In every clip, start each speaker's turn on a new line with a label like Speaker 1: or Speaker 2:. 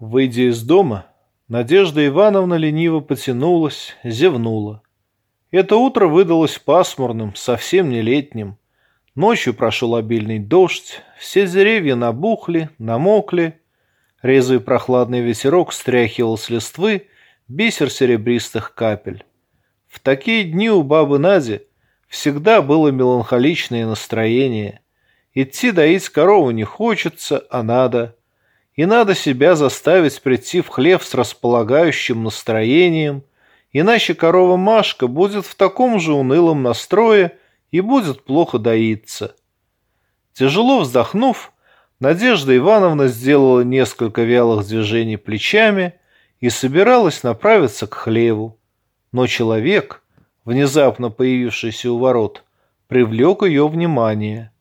Speaker 1: Выйдя из дома, Надежда Ивановна лениво потянулась, зевнула. Это утро выдалось пасмурным, совсем не летним. Ночью прошел обильный дождь, все деревья набухли, намокли. Резвый прохладный ветерок стряхивал с листвы бисер серебристых капель. В такие дни у бабы Нади всегда было меланхоличное настроение. Идти доить корову не хочется, а надо – и надо себя заставить прийти в хлев с располагающим настроением, иначе корова Машка будет в таком же унылом настрое и будет плохо доиться. Тяжело вздохнув, Надежда Ивановна сделала несколько вялых движений плечами и собиралась направиться к хлеву. Но человек, внезапно появившийся у ворот, привлек ее внимание.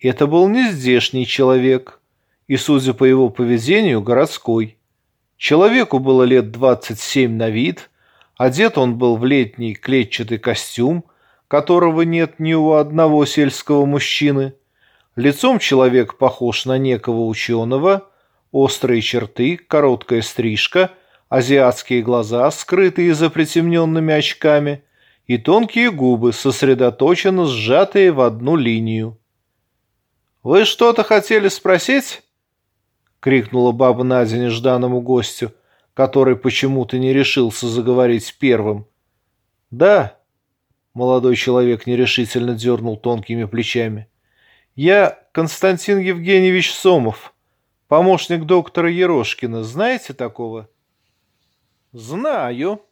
Speaker 1: Это был не здешний человек – и, судя по его поведению, городской. Человеку было лет 27 на вид, одет он был в летний клетчатый костюм, которого нет ни у одного сельского мужчины. Лицом человек похож на некого ученого, острые черты, короткая стрижка, азиатские глаза, скрытые за притемненными очками, и тонкие губы, сосредоточенно сжатые в одну линию. «Вы что-то хотели спросить?» — крикнула баба Надя нежданному гостю, который почему-то не решился заговорить первым. «Да», — молодой человек нерешительно дернул тонкими плечами, — «я Константин Евгеньевич Сомов, помощник доктора Ерошкина. Знаете такого?» «Знаю».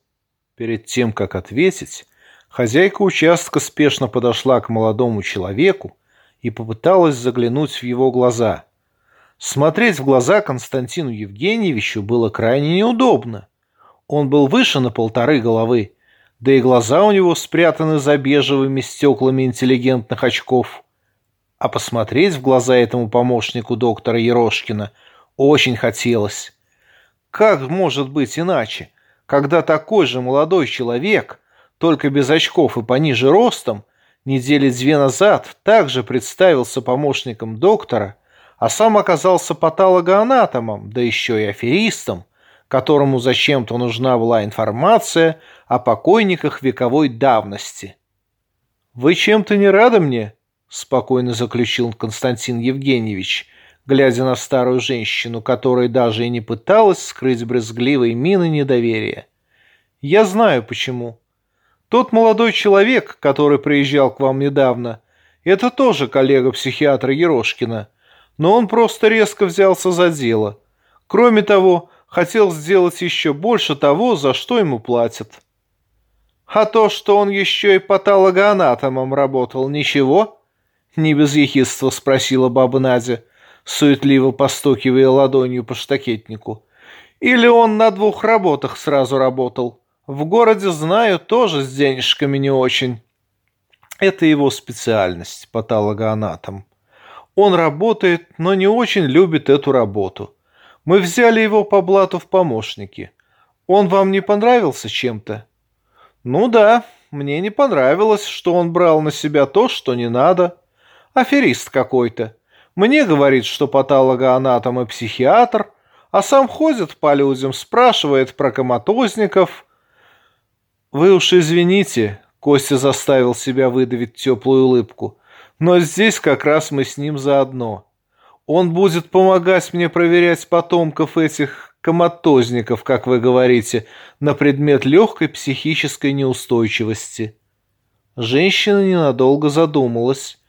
Speaker 1: Перед тем, как ответить, хозяйка участка спешно подошла к молодому человеку и попыталась заглянуть в его глаза — Смотреть в глаза Константину Евгеньевичу было крайне неудобно. Он был выше на полторы головы, да и глаза у него спрятаны за бежевыми стеклами интеллигентных очков. А посмотреть в глаза этому помощнику доктора Ерошкина очень хотелось. Как может быть иначе, когда такой же молодой человек, только без очков и пониже ростом, недели две назад также представился помощником доктора – а сам оказался патологоанатомом, да еще и аферистом, которому зачем-то нужна была информация о покойниках вековой давности. «Вы чем-то не рады мне?» – спокойно заключил Константин Евгеньевич, глядя на старую женщину, которая даже и не пыталась скрыть брезгливой мины недоверия. «Я знаю, почему. Тот молодой человек, который приезжал к вам недавно, это тоже коллега психиатра Ерошкина – но он просто резко взялся за дело. Кроме того, хотел сделать еще больше того, за что ему платят. А то, что он еще и патологоанатомом работал, ничего? Не без ехидства спросила баба Надя, суетливо постукивая ладонью по штакетнику. Или он на двух работах сразу работал? В городе, знаю, тоже с денежками не очень. Это его специальность, патологоанатом. Он работает, но не очень любит эту работу. Мы взяли его по блату в помощники. Он вам не понравился чем-то? Ну да, мне не понравилось, что он брал на себя то, что не надо. Аферист какой-то. Мне говорит, что патологоанатом и психиатр, а сам ходит по людям, спрашивает про коматозников. Вы уж извините, Костя заставил себя выдавить теплую улыбку. Но здесь как раз мы с ним заодно. Он будет помогать мне проверять потомков этих коматозников, как вы говорите, на предмет легкой психической неустойчивости. Женщина ненадолго задумалась,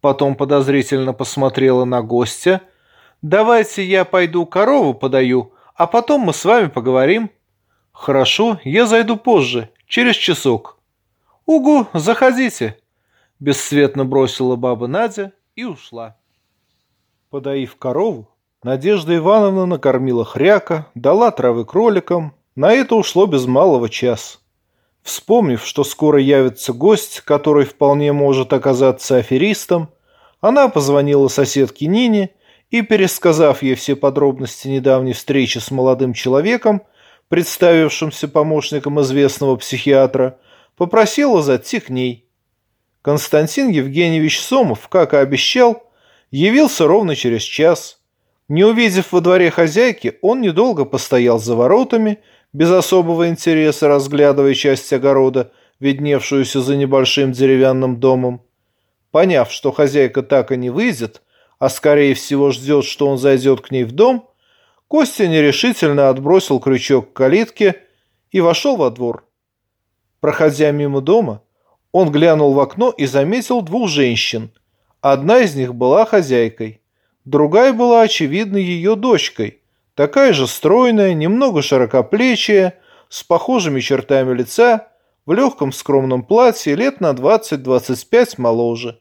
Speaker 1: потом подозрительно посмотрела на гостя. «Давайте я пойду корову подаю, а потом мы с вами поговорим». «Хорошо, я зайду позже, через часок». «Угу, заходите». Бесцветно бросила баба Надя и ушла. Подоив корову, Надежда Ивановна накормила хряка, дала травы кроликам. На это ушло без малого час. Вспомнив, что скоро явится гость, который вполне может оказаться аферистом, она позвонила соседке Нине и, пересказав ей все подробности недавней встречи с молодым человеком, представившимся помощником известного психиатра, попросила зайти к ней. Константин Евгеньевич Сомов, как и обещал, явился ровно через час. Не увидев во дворе хозяйки, он недолго постоял за воротами, без особого интереса разглядывая часть огорода, видневшуюся за небольшим деревянным домом. Поняв, что хозяйка так и не выйдет, а скорее всего ждет, что он зайдет к ней в дом, Костя нерешительно отбросил крючок к калитке и вошел во двор. Проходя мимо дома, он глянул в окно и заметил двух женщин. Одна из них была хозяйкой, другая была, очевидно, ее дочкой, такая же стройная, немного широкоплечая, с похожими чертами лица, в легком скромном платье лет на 20-25 моложе.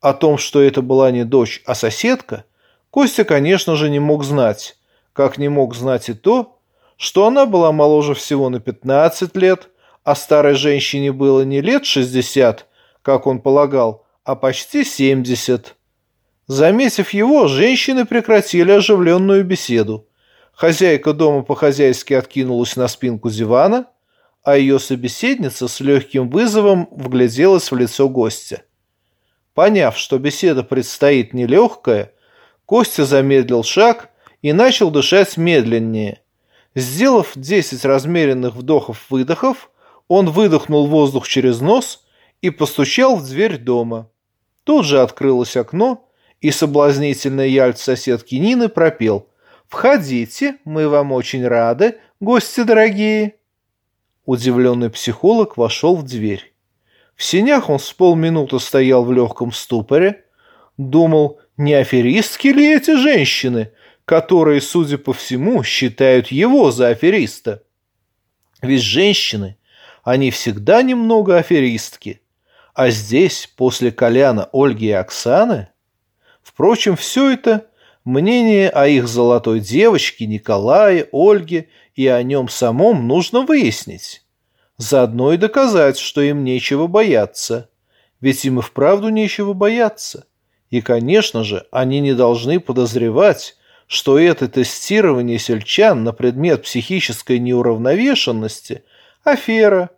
Speaker 1: О том, что это была не дочь, а соседка, Костя, конечно же, не мог знать, как не мог знать и то, что она была моложе всего на 15 лет, а старой женщине было не лет 60, как он полагал, а почти 70. Заметив его, женщины прекратили оживленную беседу. Хозяйка дома по-хозяйски откинулась на спинку дивана, а ее собеседница с легким вызовом вгляделась в лицо гостя. Поняв, что беседа предстоит нелегкая, Костя замедлил шаг и начал дышать медленнее. Сделав 10 размеренных вдохов-выдохов, он выдохнул воздух через нос и постучал в дверь дома. Тут же открылось окно, и соблазнительный яльц соседки Нины пропел «Входите, мы вам очень рады, гости дорогие». Удивленный психолог вошел в дверь. В сенях он с полминуты стоял в легком ступоре, думал, не аферистки ли эти женщины, которые, судя по всему, считают его за афериста. Ведь женщины, они всегда немного аферистки. А здесь, после Коляна, Ольги и Оксаны... Впрочем, все это мнение о их золотой девочке, Николае, Ольге и о нем самом нужно выяснить. Заодно и доказать, что им нечего бояться. Ведь им и вправду нечего бояться. И, конечно же, они не должны подозревать, что это тестирование сельчан на предмет психической неуравновешенности – афера.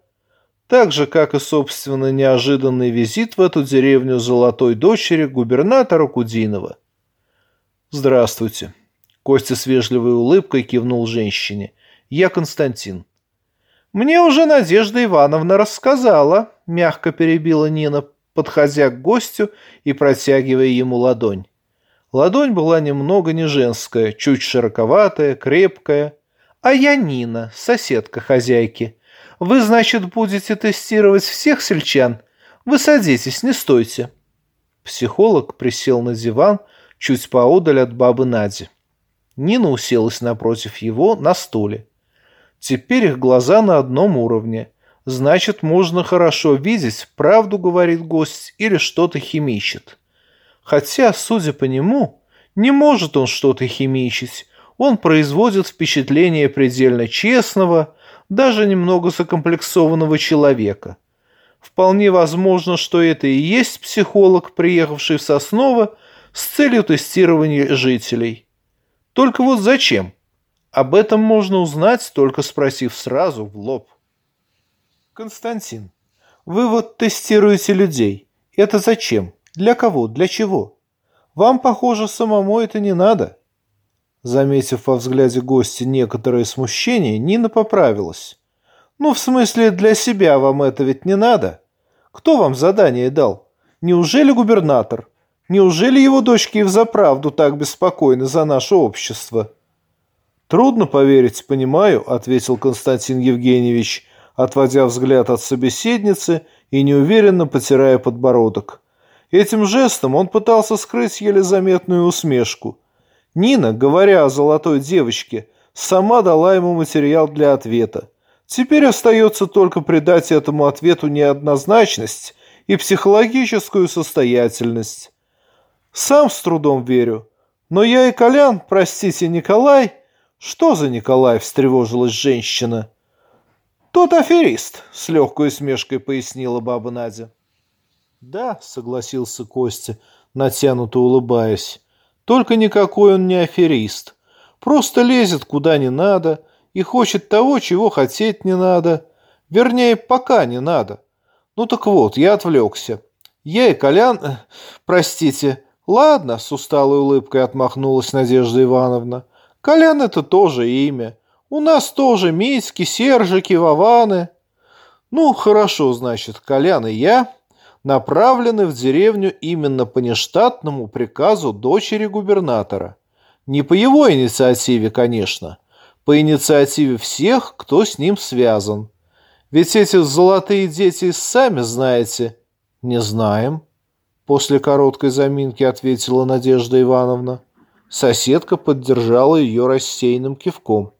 Speaker 1: Так же, как и, собственно, неожиданный визит в эту деревню золотой дочери губернатора Кудинова. «Здравствуйте». Костя с вежливой улыбкой кивнул женщине. «Я Константин. «Мне уже Надежда Ивановна рассказала», – мягко перебила Нина, подходя к гостю и протягивая ему ладонь. Ладонь была немного не женская, чуть широковатая, крепкая. «А я Нина, соседка хозяйки. Вы, значит, будете тестировать всех сельчан? Вы садитесь, не стойте». Психолог присел на диван чуть поодаль от бабы Нади. Нина уселась напротив его на стуле. Теперь их глаза на одном уровне. Значит, можно хорошо видеть, правду говорит гость или что-то химичит. Хотя, судя по нему, не может он что-то химичить. Он производит впечатление предельно честного, даже немного закомплексованного человека. Вполне возможно, что это и есть психолог, приехавший в Сосново с целью тестирования жителей. Только вот зачем? Об этом можно узнать, только спросив сразу в лоб. Константин, вы вот тестируете людей. Это зачем? Для кого? Для чего? Вам, похоже, самому это не надо. Заметив во взгляде гостя некоторое смущение, Нина поправилась. Ну, в смысле, для себя вам это ведь не надо. Кто вам задание дал? Неужели губернатор? Неужели его дочки и взаправду так беспокойны за наше общество?» «Трудно поверить, понимаю», — ответил Константин Евгеньевич, отводя взгляд от собеседницы и неуверенно потирая подбородок. Этим жестом он пытался скрыть еле заметную усмешку. Нина, говоря о золотой девочке, сама дала ему материал для ответа. Теперь остается только придать этому ответу неоднозначность и психологическую состоятельность. Сам с трудом верю. Но я и Колян, простите, Николай, «Что за Николай?» – встревожилась женщина. «Тот аферист», – с легкой усмешкой пояснила баба Надя. «Да», – согласился Костя, натянуто улыбаясь. «Только никакой он не аферист. Просто лезет куда не надо и хочет того, чего хотеть не надо. Вернее, пока не надо. Ну так вот, я отвлекся. Я и Колян... Простите, Ладно, с усталой улыбкой отмахнулась Надежда Ивановна. Колян это тоже имя. У нас тоже Митьки, Сержики, Вованы. Ну, хорошо, значит, Колян и я направлены в деревню именно по нештатному приказу дочери губернатора. Не по его инициативе, конечно, по инициативе всех, кто с ним связан. Ведь эти золотые дети сами знаете. Не знаем. После короткой заминки ответила Надежда Ивановна. Соседка поддержала ее рассеянным кивком.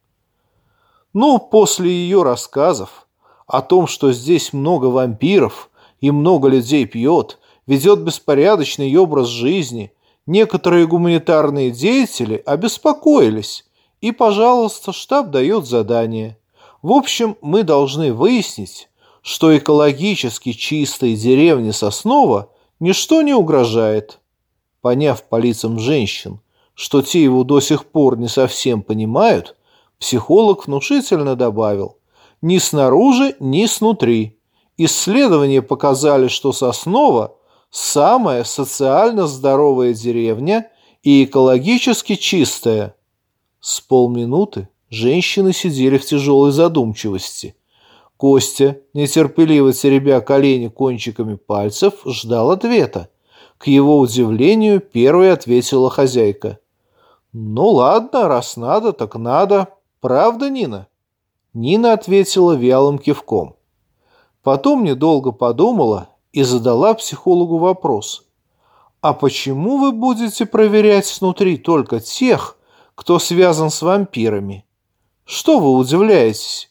Speaker 1: Ну, после ее рассказов о том, что здесь много вампиров и много людей пьет, ведет беспорядочный образ жизни, некоторые гуманитарные деятели обеспокоились, и, пожалуйста, штаб дает задание. В общем, мы должны выяснить, что экологически чистой деревне Соснова ничто не угрожает. Поняв по лицам женщин, что те его до сих пор не совсем понимают, психолог внушительно добавил «ни снаружи, ни снутри». Исследования показали, что Соснова – самая социально здоровая деревня и экологически чистая. С полминуты женщины сидели в тяжелой задумчивости. Костя, нетерпеливо теребя колени кончиками пальцев, ждал ответа. К его удивлению, первой ответила хозяйка. «Ну ладно, раз надо, так надо. Правда, Нина?» Нина ответила вялым кивком. Потом недолго подумала и задала психологу вопрос. «А почему вы будете проверять снутри только тех, кто связан с вампирами? Что вы удивляетесь?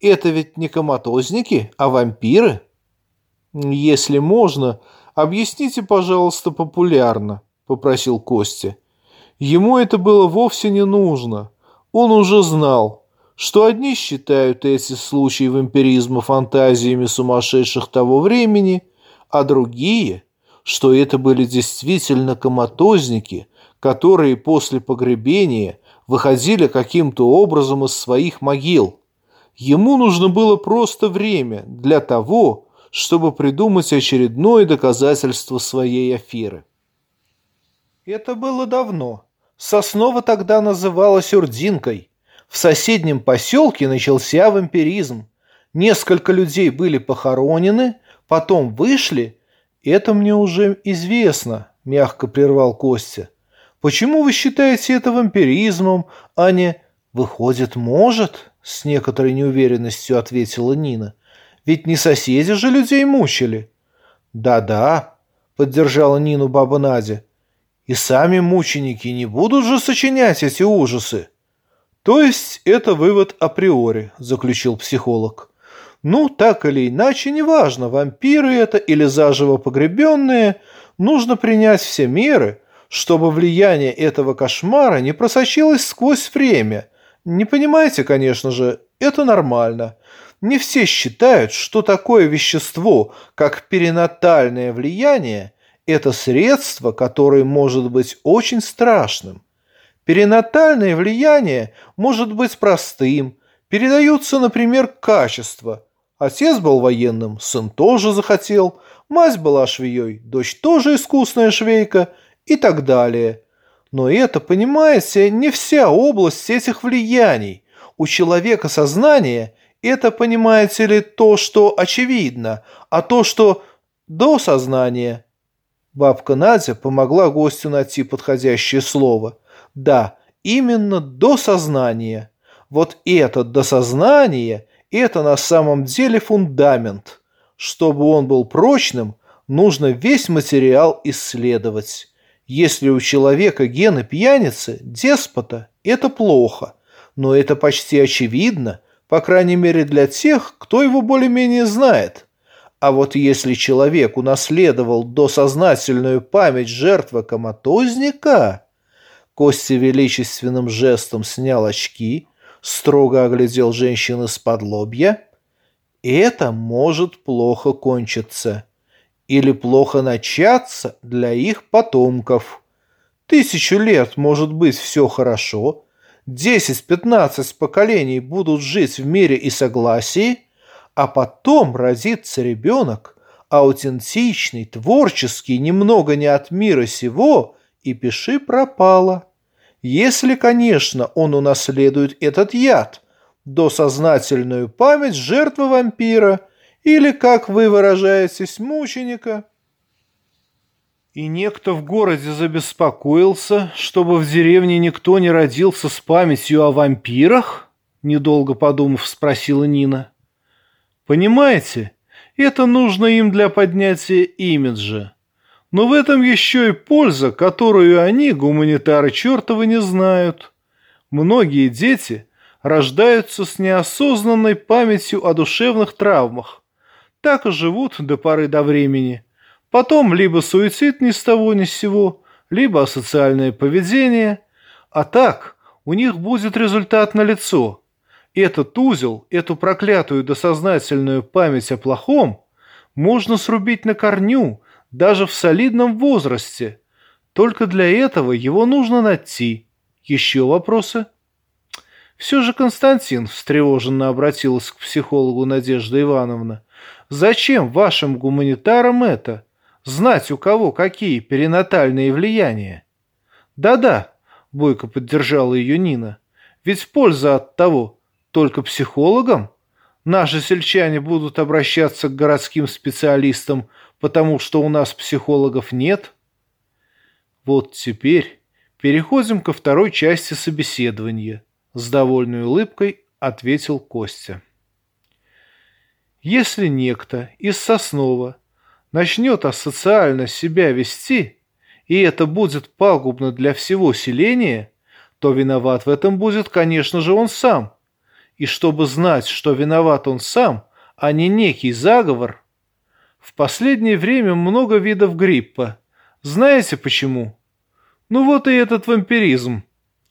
Speaker 1: Это ведь не коматозники, а вампиры?» «Если можно, объясните, пожалуйста, популярно», — попросил Костя. Ему это было вовсе не нужно. Он уже знал, что одни считают эти случаи вампиризма фантазиями сумасшедших того времени, а другие, что это были действительно коматозники, которые после погребения выходили каким-то образом из своих могил. Ему нужно было просто время для того, чтобы придумать очередное доказательство своей аферы. Это было давно. Соснова тогда называлась Урдинкой – в соседнем поселке начался вампиризм. Несколько людей были похоронены, потом вышли. Это мне уже известно, мягко прервал Костя. Почему вы считаете это вампиризмом, а не... Выходит, может? С некоторой неуверенностью ответила Нина. Ведь не соседи же людей мучили. Да-да, поддержала Нину баба Надя. И сами мученики не будут же сочинять эти ужасы. То есть это вывод априори, заключил психолог. Ну, так или иначе, неважно, вампиры это или заживо погребенные, нужно принять все меры, чтобы влияние этого кошмара не просочилось сквозь время. Не понимаете, конечно же, это нормально. Не все считают, что такое вещество, как перинатальное влияние, это средство, которое может быть очень страшным. Перинатальное влияние может быть простым, передаются, например, качества. Отец был военным, сын тоже захотел, мать была швеей, дочь тоже искусная швейка и так далее. Но это, понимаете, не вся область этих влияний. У человека сознание – это, понимаете ли, то, что очевидно, а то, что до сознания. Бабка Надя помогла гостю найти подходящее слово – да, именно до сознания. Вот это до сознания – это на самом деле фундамент. Чтобы он был прочным, нужно весь материал исследовать. Если у человека гены пьяницы, деспота – это плохо. Но это почти очевидно, по крайней мере для тех, кто его более-менее знает. А вот если человек унаследовал досознательную память жертвы коматозника, Костя величественным жестом снял очки, строго оглядел женщину с-под лобья. Это может плохо кончиться. Или плохо начаться для их потомков. Тысячу лет может быть все хорошо. Десять-пятнадцать поколений будут жить в мире и согласии, а потом родится ребенок, аутентичный, творческий, немного не от мира сего, и пиши пропало. Если, конечно, он унаследует этот яд, досознательную память жертвы вампира или, как вы выражаетесь, мученика. И некто в городе забеспокоился, чтобы в деревне никто не родился с памятью о вампирах? Недолго подумав, спросила Нина. Понимаете, это нужно им для поднятия имиджа. Но в этом еще и польза, которую они, гуманитары чертовы, не знают. Многие дети рождаются с неосознанной памятью о душевных травмах. Так и живут до поры до времени – Потом либо суицид ни с того ни с сего, либо асоциальное поведение. А так у них будет результат на лицо. Этот узел, эту проклятую досознательную память о плохом можно срубить на корню, даже в солидном возрасте. Только для этого его нужно найти. Еще вопросы? Все же Константин встревоженно обратилась к психологу Надежда Ивановна. Зачем вашим гуманитарам это? знать, у кого какие перинатальные влияния. Да-да, бойко поддержала ее Нина. Ведь польза от того только психологам. Наши сельчане будут обращаться к городским специалистам, потому что у нас психологов нет. Вот теперь переходим ко второй части собеседования. С довольной улыбкой ответил Костя. Если некто из Соснова начнет асоциально себя вести, и это будет пагубно для всего селения, то виноват в этом будет, конечно же, он сам. И чтобы знать, что виноват он сам, а не некий заговор, в последнее время много видов гриппа. Знаете почему? Ну вот и этот вампиризм.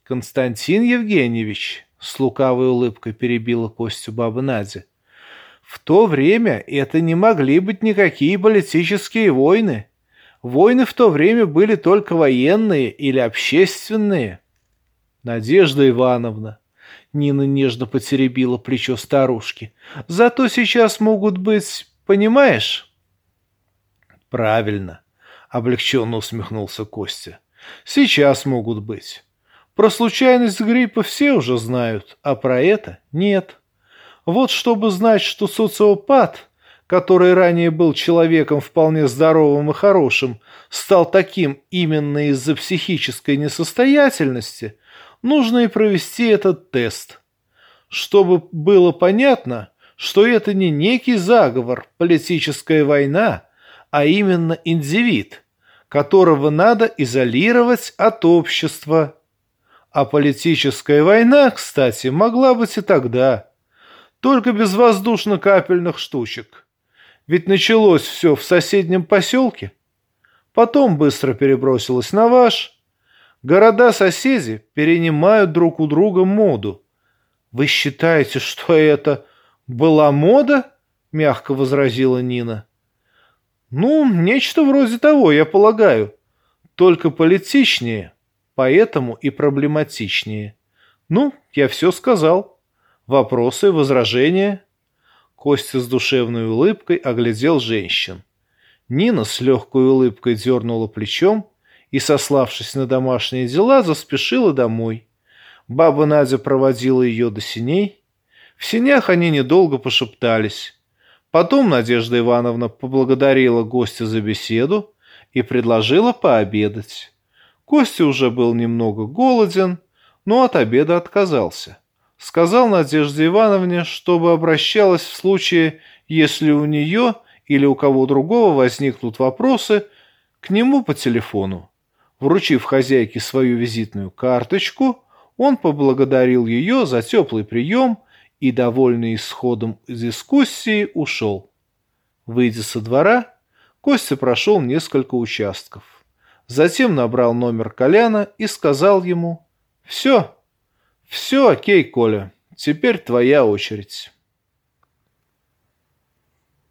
Speaker 1: Константин Евгеньевич, с лукавой улыбкой перебила Костю баба Надя, в то время это не могли быть никакие политические войны. Войны в то время были только военные или общественные. Надежда Ивановна. Нина нежно потеребила плечо старушки. Зато сейчас могут быть, понимаешь? Правильно, облегченно усмехнулся Костя. Сейчас могут быть. Про случайность гриппа все уже знают, а про это нет. Вот чтобы знать, что социопат, который ранее был человеком вполне здоровым и хорошим, стал таким именно из-за психической несостоятельности, нужно и провести этот тест. Чтобы было понятно, что это не некий заговор, политическая война, а именно индивид, которого надо изолировать от общества. А политическая война, кстати, могла быть и тогда – только без воздушно-капельных штучек. Ведь началось все в соседнем поселке. Потом быстро перебросилось на ваш. Города-соседи перенимают друг у друга моду. Вы считаете, что это была мода? Мягко возразила Нина. Ну, нечто вроде того, я полагаю. Только политичнее, поэтому и проблематичнее. Ну, я все сказал. Вопросы, возражения?» Костя с душевной улыбкой оглядел женщин. Нина с легкой улыбкой дернула плечом и, сославшись на домашние дела, заспешила домой. Баба Надя проводила ее до синей. В синях они недолго пошептались. Потом Надежда Ивановна поблагодарила гостя за беседу и предложила пообедать. Костя уже был немного голоден, но от обеда отказался. Сказал Надежде Ивановне, чтобы обращалась в случае, если у нее или у кого другого возникнут вопросы, к нему по телефону. Вручив хозяйке свою визитную карточку, он поблагодарил ее за теплый прием и, довольный исходом дискуссии, ушел. Выйдя со двора, Костя прошел несколько участков. Затем набрал номер Коляна и сказал ему «Все, все окей, Коля, теперь твоя очередь.